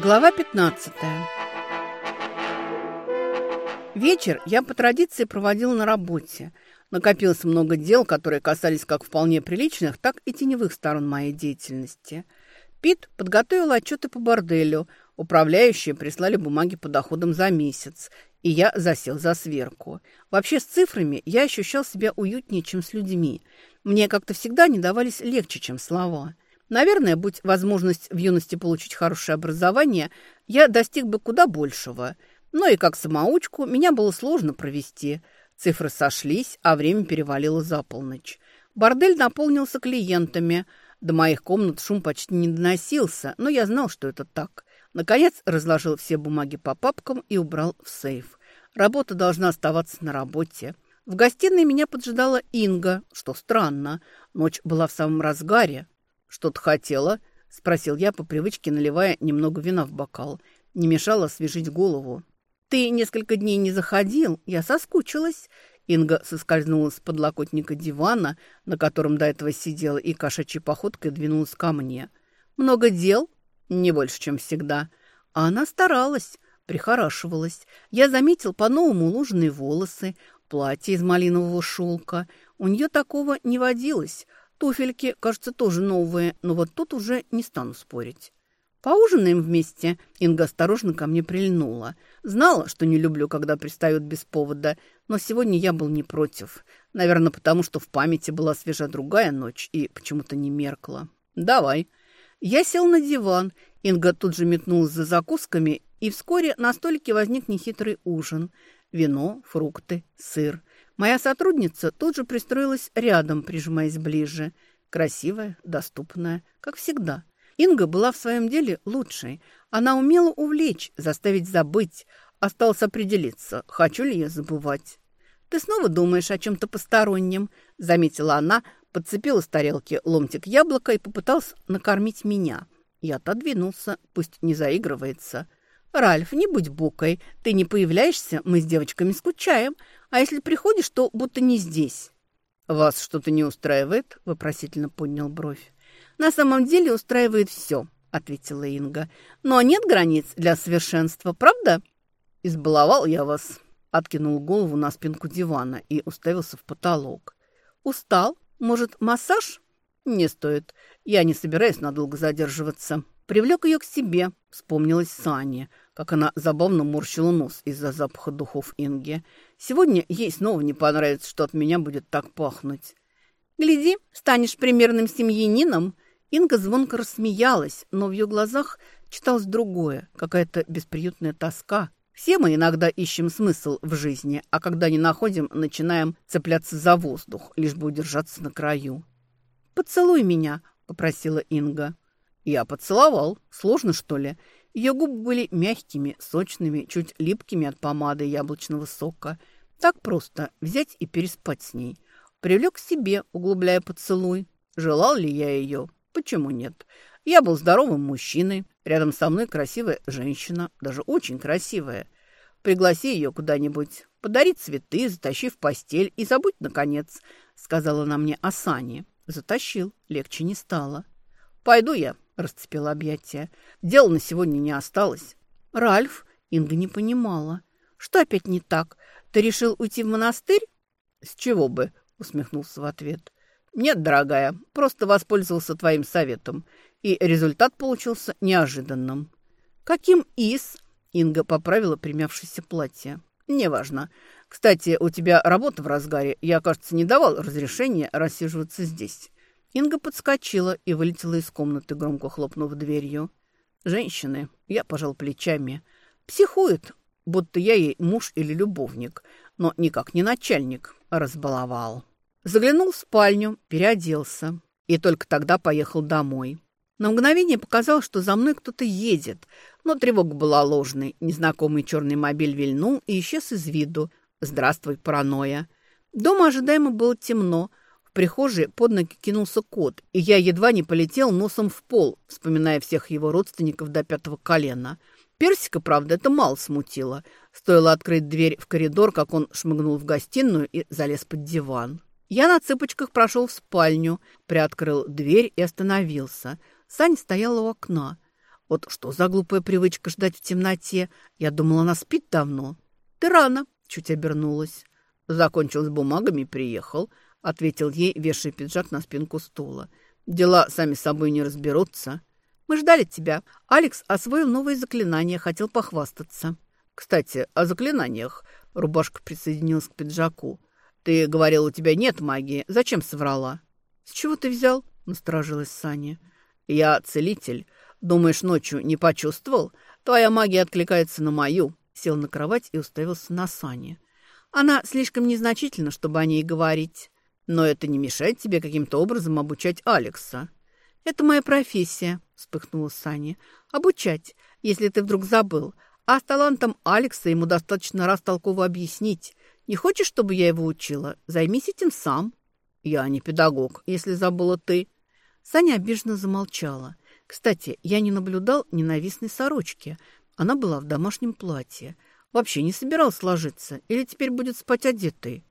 Глава 15. Вечер я по традиции проводил на работе. Накопилось много дел, которые касались как вполне приличных, так и теневых сторон моей деятельности. Пит подготовил отчеты по борделю. Управляющие прислали бумаги по доходам за месяц, и я засел за сверку. Вообще с цифрами я ощущал себя уютнее, чем с людьми. Мне как-то всегда не давались легче, чем слова. Наверное, будь возможность в юности получить хорошее образование, я достиг бы куда большего. Но и как самоучку меня было сложно провести. Цифры сошлись, а время перевалило за полночь. Бордель наполнился клиентами. До моих комнат шум почти не доносился, но я знал, что это так. Наконец разложил все бумаги по папкам и убрал в сейф. Работа должна оставаться на работе. В гостиной меня поджидала Инга, что странно. Ночь была в самом разгаре. «Что-то хотела?» – спросил я по привычке, наливая немного вина в бокал. Не мешало освежить голову. «Ты несколько дней не заходил, я соскучилась». Инга соскользнула с подлокотника дивана, на котором до этого сидела, и кошачьей походкой двинулась ко мне. «Много дел?» «Не больше, чем всегда». А она старалась, прихорашивалась. Я заметил по-новому уложенные волосы, платье из малинового шелка. У нее такого не водилось – Туфельки, кажется, тоже новые, но вот тут уже не стану спорить. Поужинаем вместе. Инга осторожно ко мне прильнула. Знала, что не люблю, когда пристают без повода, но сегодня я был не против. Наверное, потому что в памяти была свежа другая ночь и почему-то не меркла. Давай. Я сел на диван. Инга тут же метнулась за закусками, и вскоре на столике возник нехитрый ужин. Вино, фрукты, сыр. Моя сотрудница тут же пристроилась рядом, прижимаясь ближе. Красивая, доступная, как всегда. Инга была в своем деле лучшей. Она умела увлечь, заставить забыть. Осталось определиться, хочу ли я забывать. «Ты снова думаешь о чем-то постороннем», — заметила она, подцепила с тарелки ломтик яблока и попыталась накормить меня. Я отодвинулся, пусть не заигрывается. «Ральф, не будь букой. Ты не появляешься, мы с девочками скучаем. А если приходишь, то будто не здесь». «Вас что-то не устраивает?» – вопросительно поднял бровь. «На самом деле устраивает все», – ответила Инга. «Но нет границ для совершенства, правда?» «Избаловал я вас», – откинул голову на спинку дивана и уставился в потолок. «Устал? Может, массаж?» «Не стоит. Я не собираюсь надолго задерживаться». Привлек ее к себе, вспомнилась Саня, как она забавно морщила нос из-за запаха духов Инги. Сегодня ей снова не понравится, что от меня будет так пахнуть. «Гляди, станешь примерным семьянином!» Инга звонко рассмеялась, но в ее глазах читалось другое, какая-то бесприютная тоска. Все мы иногда ищем смысл в жизни, а когда не находим, начинаем цепляться за воздух, лишь бы удержаться на краю. «Поцелуй меня», — попросила Инга. Я поцеловал. Сложно, что ли? Ее губы были мягкими, сочными, чуть липкими от помады яблочного сока. Так просто взять и переспать с ней. Привлек к себе, углубляя поцелуй. Желал ли я ее? Почему нет? Я был здоровым мужчиной. Рядом со мной красивая женщина, даже очень красивая. Пригласи ее куда-нибудь, подари цветы, затащи в постель и забудь, наконец, сказала она мне Асане. Затащил, легче не стало. Пойду я, расцепила объятия. Дел на сегодня не осталось. Ральф, Инга не понимала. Что опять не так? Ты решил уйти в монастырь? С чего бы? Усмехнулся в ответ. Нет, дорогая, просто воспользовался твоим советом. И результат получился неожиданным. Каким из? Инга поправила примявшееся платье. Неважно. Кстати, у тебя работа в разгаре. Я, кажется, не давал разрешения рассиживаться здесь. Инга подскочила и вылетела из комнаты, громко хлопнув дверью. Женщины, я пожал плечами, психует, будто я ей муж или любовник, но никак не начальник, разбаловал. Заглянул в спальню, переоделся и только тогда поехал домой. На мгновение показалось, что за мной кто-то едет, но тревога была ложной. Незнакомый черный мобиль вильнул и исчез из виду. Здравствуй, паранойя. Дома ожидаемо было темно, прихожей под ноги кинулся кот, и я едва не полетел носом в пол, вспоминая всех его родственников до пятого колена. Персика, правда, это мало смутило. Стоило открыть дверь в коридор, как он шмыгнул в гостиную и залез под диван. Я на цыпочках прошел в спальню, приоткрыл дверь и остановился. Саня стояла у окна. Вот что за глупая привычка ждать в темноте? Я думала, она спит давно. Ты рано, чуть обернулась. Закончил с бумагами и приехал, ответил ей, вешая пиджак на спинку стула. Дела сами собой не разберутся. Мы ждали тебя. Алекс освоил новые заклинания, хотел похвастаться. Кстати, о заклинаниях. Рубашка присоединилась к пиджаку. Ты говорил, у тебя нет магии. Зачем соврала? С чего ты взял? Насторожилась Саня. Я целитель. Думаешь, ночью не почувствовал? Твоя магия откликается на мою. Сел на кровать и уставился на Сане. Она слишком незначительна, чтобы о ней говорить. Но это не мешает тебе каким-то образом обучать Алекса. Это моя профессия, вспыхнула Саня. Обучать, если ты вдруг забыл. А с талантом Алекса ему достаточно раз толково объяснить. Не хочешь, чтобы я его учила? Займись этим сам. Я не педагог, если забыла ты. Саня обиженно замолчала. Кстати, я не наблюдал ненавистной сорочки. Она была в домашнем платье. Вообще не собирался ложиться. Или теперь будет спать одетый?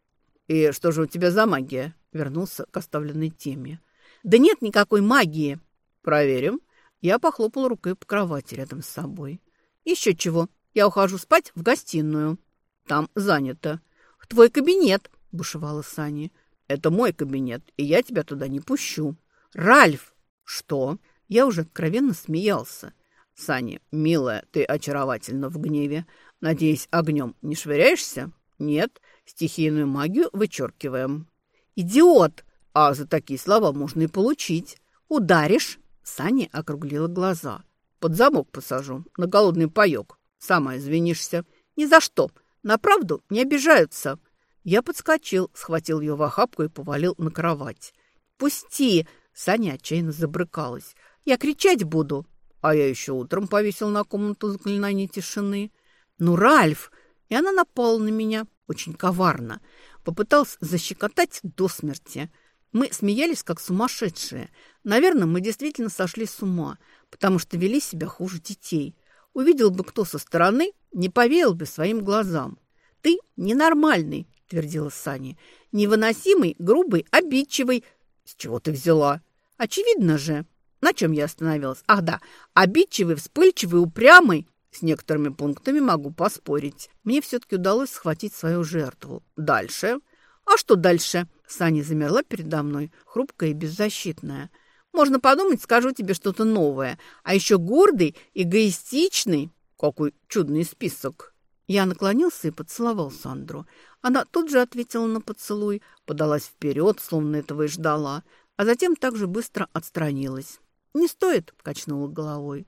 «И что же у тебя за магия?» Вернулся к оставленной теме. «Да нет никакой магии!» «Проверим». Я похлопал рукой по кровати рядом с собой. «Еще чего. Я ухожу спать в гостиную». «Там занято». «В твой кабинет», — бушевала Саня. «Это мой кабинет, и я тебя туда не пущу». «Ральф!» «Что?» Я уже откровенно смеялся. «Саня, милая, ты очаровательна в гневе. Надеюсь, огнем не швыряешься?» «Нет, стихийную магию вычеркиваем». «Идиот!» «А за такие слова можно и получить. Ударишь?» Саня округлила глаза. «Под замок посажу, на голодный паёк. Сама извинишься». «Ни за что. На правду не обижаются». Я подскочил, схватил ее в охапку и повалил на кровать. «Пусти!» Саня отчаянно забрыкалась. «Я кричать буду!» А я еще утром повесил на комнату заклинание тишины. «Ну, Ральф!» И она напала на меня очень коварно. Попытался защекотать до смерти. Мы смеялись, как сумасшедшие. Наверное, мы действительно сошли с ума, потому что вели себя хуже детей. Увидел бы кто со стороны, не поверил бы своим глазам. «Ты ненормальный», — твердила Саня. «Невыносимый, грубый, обидчивый». «С чего ты взяла?» «Очевидно же». На чем я остановилась? Ах да, обидчивый, вспыльчивый, упрямый. С некоторыми пунктами могу поспорить. Мне все-таки удалось схватить свою жертву. Дальше? А что дальше? Саня замерла передо мной, хрупкая и беззащитная. Можно подумать, скажу тебе что-то новое. А еще гордый, эгоистичный. Какой чудный список. Я наклонился и поцеловал Сандру. Она тут же ответила на поцелуй, подалась вперед, словно этого и ждала, а затем также быстро отстранилась. «Не стоит», — качнула головой.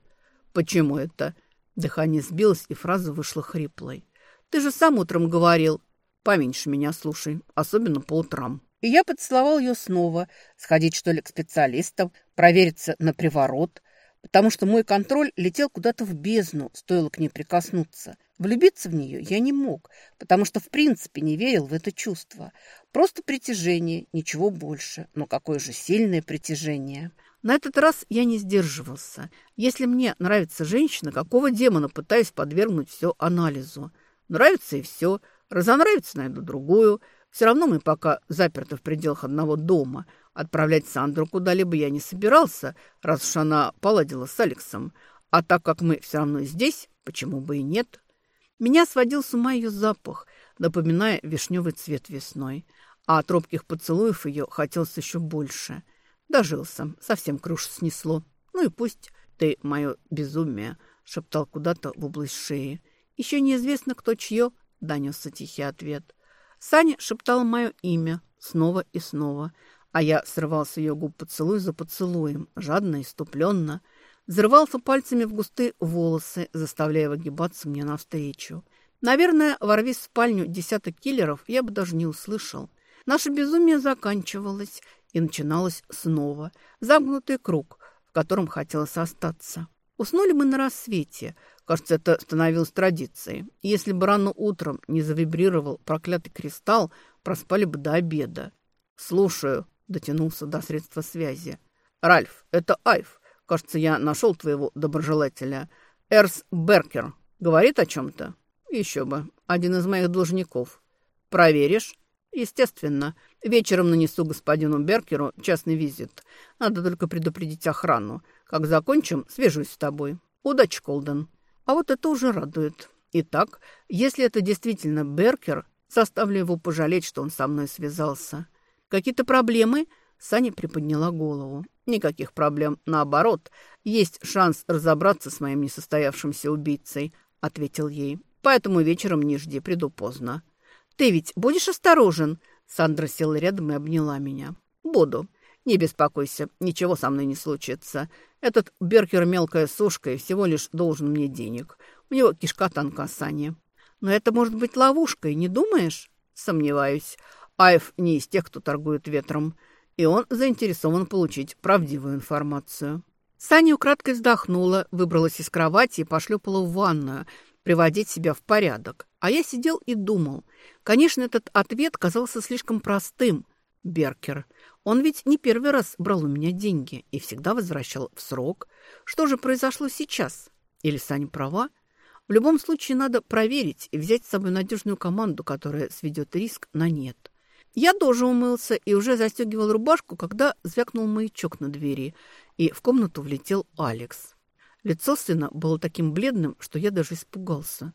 «Почему это?» Дыхание сбилось, и фраза вышла хриплой. «Ты же сам утром говорил. Поменьше меня слушай, особенно по утрам». И я поцеловал ее снова. Сходить, что ли, к специалистам, провериться на приворот. Потому что мой контроль летел куда-то в бездну, стоило к ней прикоснуться. Влюбиться в нее я не мог, потому что в принципе не верил в это чувство. Просто притяжение, ничего больше. Но какое же сильное притяжение. На этот раз я не сдерживался. Если мне нравится женщина, какого демона пытаюсь подвергнуть все анализу? Нравится и все. Разонравится, найду другую. Все равно мы пока заперты в пределах одного дома. Отправлять Сандру куда-либо я не собирался, раз уж она поладила с Алексом. А так как мы все равно здесь, почему бы и нет? Меня сводил с ума ее запах, напоминая вишневый цвет весной. А от робких поцелуев ее хотелось еще больше – Дожился, совсем крышу снесло. Ну и пусть ты мое безумие, шептал куда-то в область шеи. Еще неизвестно, кто чье, донесся тихий ответ. Саня шептал мое имя снова и снова, а я срывал с ее губ поцелуй за поцелуем, жадно, иступленно, взрывался пальцами в густые волосы, заставляя выгибаться мне навстречу. Наверное, ворвись в спальню десяток киллеров, я бы даже не услышал. Наше безумие заканчивалось, и начиналось снова. Замкнутый круг, в котором хотелось остаться. Уснули мы на рассвете. Кажется, это становилось традицией. Если бы рано утром не завибрировал проклятый кристалл, проспали бы до обеда. «Слушаю», — дотянулся до средства связи. «Ральф, это Айв. Кажется, я нашел твоего доброжелателя. Эрс Беркер. Говорит о чем-то?» «Еще бы. Один из моих должников. Проверишь?» Естественно, вечером нанесу господину Беркеру частный визит. Надо только предупредить охрану. Как закончим, свяжусь с тобой. Удачи, Колден. А вот это уже радует. Итак, если это действительно Беркер, заставлю его пожалеть, что он со мной связался. Какие-то проблемы? Саня приподняла голову. Никаких проблем. Наоборот, есть шанс разобраться с моим несостоявшимся убийцей, ответил ей. Поэтому вечером не жди, приду поздно. Ты ведь будешь осторожен? Сандра села рядом и обняла меня. Буду. Не беспокойся, ничего со мной не случится. Этот Беркер мелкая сушка и всего лишь должен мне денег. У него кишка тонка, Саня. Но это может быть ловушкой, не думаешь? Сомневаюсь. Айв не из тех, кто торгует ветром. И он заинтересован получить правдивую информацию. Саня украдкой вздохнула, выбралась из кровати и пошлепала в ванную, приводить себя в порядок. А я сидел и думал. Конечно, этот ответ казался слишком простым. Беркер. Он ведь не первый раз брал у меня деньги и всегда возвращал в срок. Что же произошло сейчас? Или Саня права? В любом случае надо проверить и взять с собой надежную команду, которая сведет риск на нет. Я тоже умылся и уже застегивал рубашку, когда звякнул маячок на двери, и в комнату влетел Алекс. Лицо сына было таким бледным, что я даже испугался.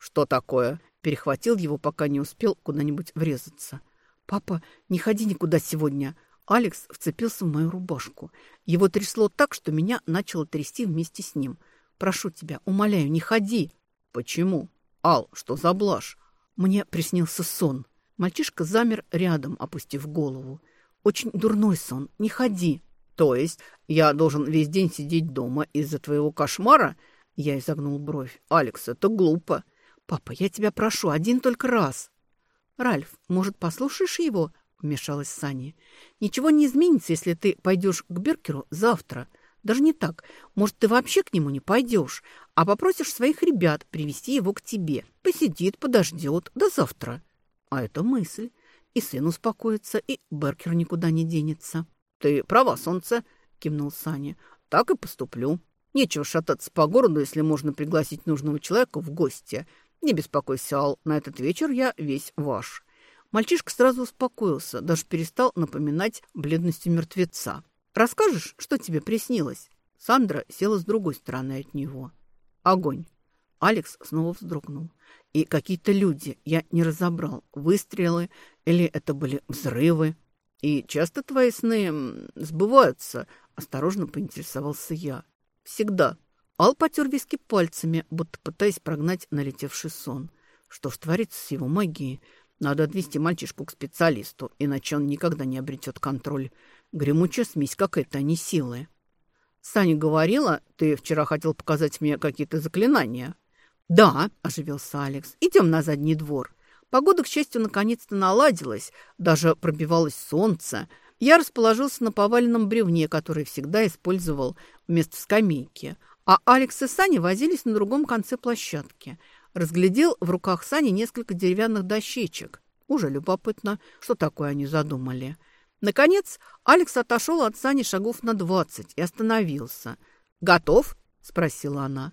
«Что такое?» Перехватил его, пока не успел куда-нибудь врезаться. «Папа, не ходи никуда сегодня!» Алекс вцепился в мою рубашку. Его трясло так, что меня начало трясти вместе с ним. «Прошу тебя, умоляю, не ходи!» «Почему? Ал, что за блажь?» Мне приснился сон. Мальчишка замер рядом, опустив голову. «Очень дурной сон. Не ходи!» «То есть я должен весь день сидеть дома из-за твоего кошмара?» Я изогнул бровь. «Алекс, это глупо!» «Папа, я тебя прошу, один только раз!» «Ральф, может, послушаешь его?» – вмешалась Саня. «Ничего не изменится, если ты пойдешь к Беркеру завтра. Даже не так. Может, ты вообще к нему не пойдешь, а попросишь своих ребят привести его к тебе. Посидит, подождет до завтра». А это мысль. И сын успокоится, и Беркер никуда не денется. «Ты права, солнце», – кивнул Саня. «Так и поступлю. Нечего шататься по городу, если можно пригласить нужного человека в гости. «Не беспокойся, Ал, на этот вечер я весь ваш». Мальчишка сразу успокоился, даже перестал напоминать бледностью мертвеца. «Расскажешь, что тебе приснилось?» Сандра села с другой стороны от него. «Огонь!» Алекс снова вздрогнул. «И какие-то люди, я не разобрал, выстрелы или это были взрывы. И часто твои сны сбываются?» Осторожно поинтересовался я. «Всегда», Ал потер виски пальцами, будто пытаясь прогнать налетевший сон. Что ж творится с его магией? Надо отвести мальчишку к специалисту, иначе он никогда не обретет контроль. Гремучая смесь какая-то, а не силы. Саня говорила, ты вчера хотел показать мне какие-то заклинания. Да, оживился Алекс. Идем на задний двор. Погода, к счастью, наконец-то наладилась. Даже пробивалось солнце. Я расположился на поваленном бревне, который всегда использовал вместо скамейки – а Алекс и Саня возились на другом конце площадки. Разглядел в руках Сани несколько деревянных дощечек. Уже любопытно, что такое они задумали. Наконец, Алекс отошел от Сани шагов на двадцать и остановился. «Готов?» – спросила она.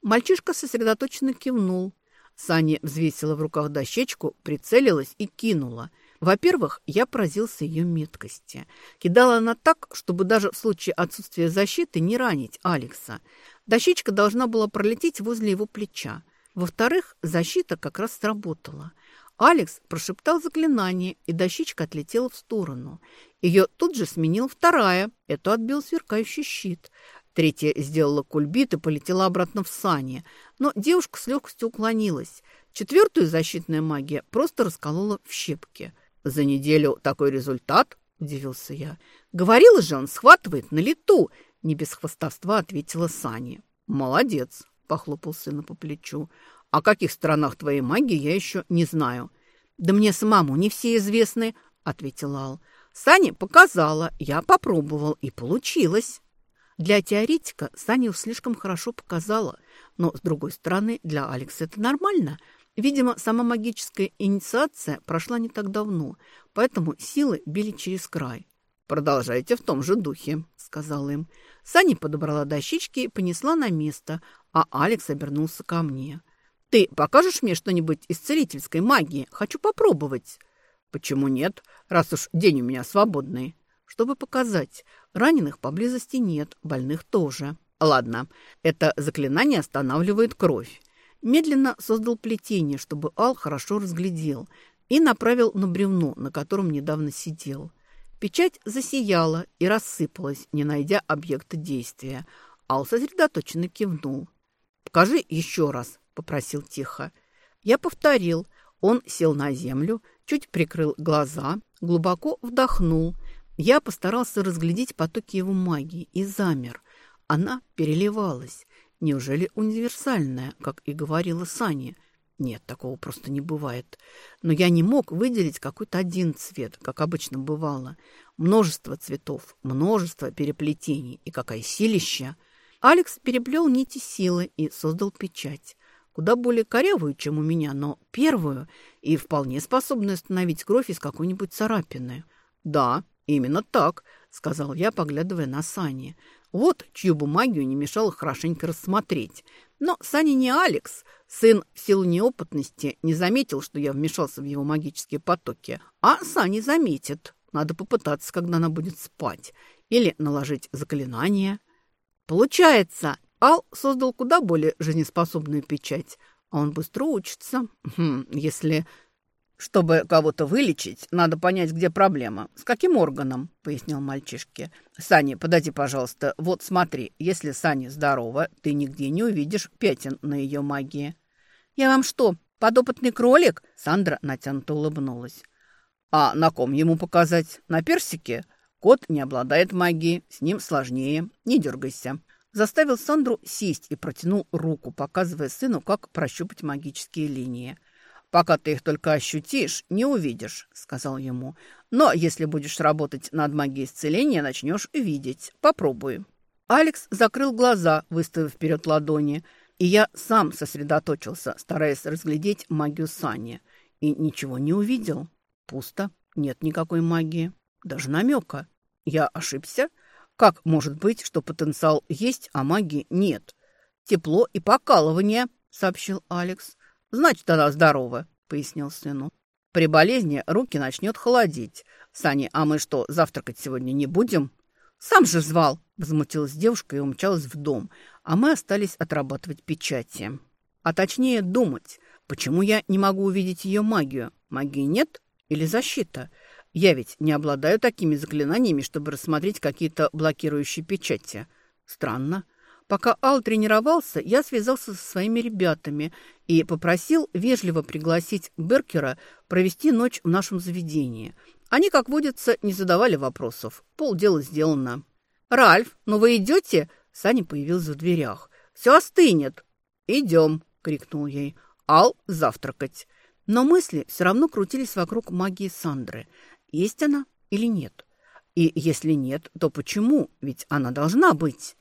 Мальчишка сосредоточенно кивнул. Саня взвесила в руках дощечку, прицелилась и кинула – во-первых, я поразился ее меткости. Кидала она так, чтобы даже в случае отсутствия защиты не ранить Алекса. Дощечка должна была пролететь возле его плеча. Во-вторых, защита как раз сработала. Алекс прошептал заклинание, и дощечка отлетела в сторону. Ее тут же сменила вторая. Эту отбил сверкающий щит. Третья сделала кульбит и полетела обратно в сани. Но девушка с легкостью уклонилась. Четвертую защитная магия просто расколола в щепки – «За неделю такой результат?» – удивился я. «Говорила же, он схватывает на лету!» – не без хвостовства ответила Сани. «Молодец!» – похлопал сына по плечу. «О каких сторонах твоей магии я еще не знаю». «Да мне самому не все известны», – ответил Ал. «Сани показала, я попробовал, и получилось». Для теоретика Саня слишком хорошо показала, но, с другой стороны, для Алекса это нормально – Видимо, сама магическая инициация прошла не так давно, поэтому силы били через край. «Продолжайте в том же духе», — сказала им. Сани подобрала дощечки и понесла на место, а Алекс обернулся ко мне. «Ты покажешь мне что-нибудь из целительской магии? Хочу попробовать». «Почему нет, раз уж день у меня свободный?» «Чтобы показать. Раненых поблизости нет, больных тоже». Ладно, это заклинание останавливает кровь. Медленно создал плетение, чтобы Ал хорошо разглядел, и направил на бревно, на котором недавно сидел. Печать засияла и рассыпалась, не найдя объекта действия. Ал сосредоточенно кивнул. «Покажи еще раз», — попросил тихо. Я повторил. Он сел на землю, чуть прикрыл глаза, глубоко вдохнул. Я постарался разглядеть потоки его магии и замер. Она переливалась. Неужели универсальная, как и говорила Саня? Нет, такого просто не бывает. Но я не мог выделить какой-то один цвет, как обычно бывало. Множество цветов, множество переплетений. И какая силища! Алекс переплел нити силы и создал печать. Куда более корявую, чем у меня, но первую и вполне способную остановить кровь из какой-нибудь царапины. «Да, именно так», — сказал я, поглядывая на Сани. Вот чью бы магию не мешало хорошенько рассмотреть. Но Саня не Алекс. Сын в силу неопытности не заметил, что я вмешался в его магические потоки. А Саня заметит. Надо попытаться, когда она будет спать. Или наложить заклинание. Получается, Ал создал куда более жизнеспособную печать. А он быстро учится. Хм, если «Чтобы кого-то вылечить, надо понять, где проблема. С каким органом?» – пояснил мальчишке. «Саня, подойди, пожалуйста. Вот смотри, если Саня здорова, ты нигде не увидишь пятен на ее магии». «Я вам что, подопытный кролик?» – Сандра натянуто улыбнулась. «А на ком ему показать? На персике?» «Кот не обладает магией, с ним сложнее. Не дергайся». Заставил Сандру сесть и протянул руку, показывая сыну, как прощупать магические линии. «Пока ты их только ощутишь, не увидишь», — сказал ему. «Но если будешь работать над магией исцеления, начнешь видеть. Попробуй». Алекс закрыл глаза, выставив вперед ладони, и я сам сосредоточился, стараясь разглядеть магию Сани. И ничего не увидел. Пусто, нет никакой магии, даже намека. Я ошибся? Как может быть, что потенциал есть, а магии нет? Тепло и покалывание, сообщил Алекс. «Значит, она здорова», — пояснил сыну. «При болезни руки начнет холодить. Сани, а мы что, завтракать сегодня не будем?» «Сам же звал!» — возмутилась девушка и умчалась в дом, а мы остались отрабатывать печати. А точнее думать, почему я не могу увидеть ее магию? Магии нет или защита? Я ведь не обладаю такими заклинаниями, чтобы рассмотреть какие-то блокирующие печати. Странно. Пока Ал тренировался, я связался со своими ребятами и попросил вежливо пригласить Беркера провести ночь в нашем заведении. Они, как водится, не задавали вопросов. Полдела сделано. «Ральф, ну вы идете?» Саня появился в дверях. «Все остынет». «Идем», — крикнул ей. «Ал, завтракать». Но мысли все равно крутились вокруг магии Сандры. Есть она или нет? И если нет, то почему? Ведь она должна быть.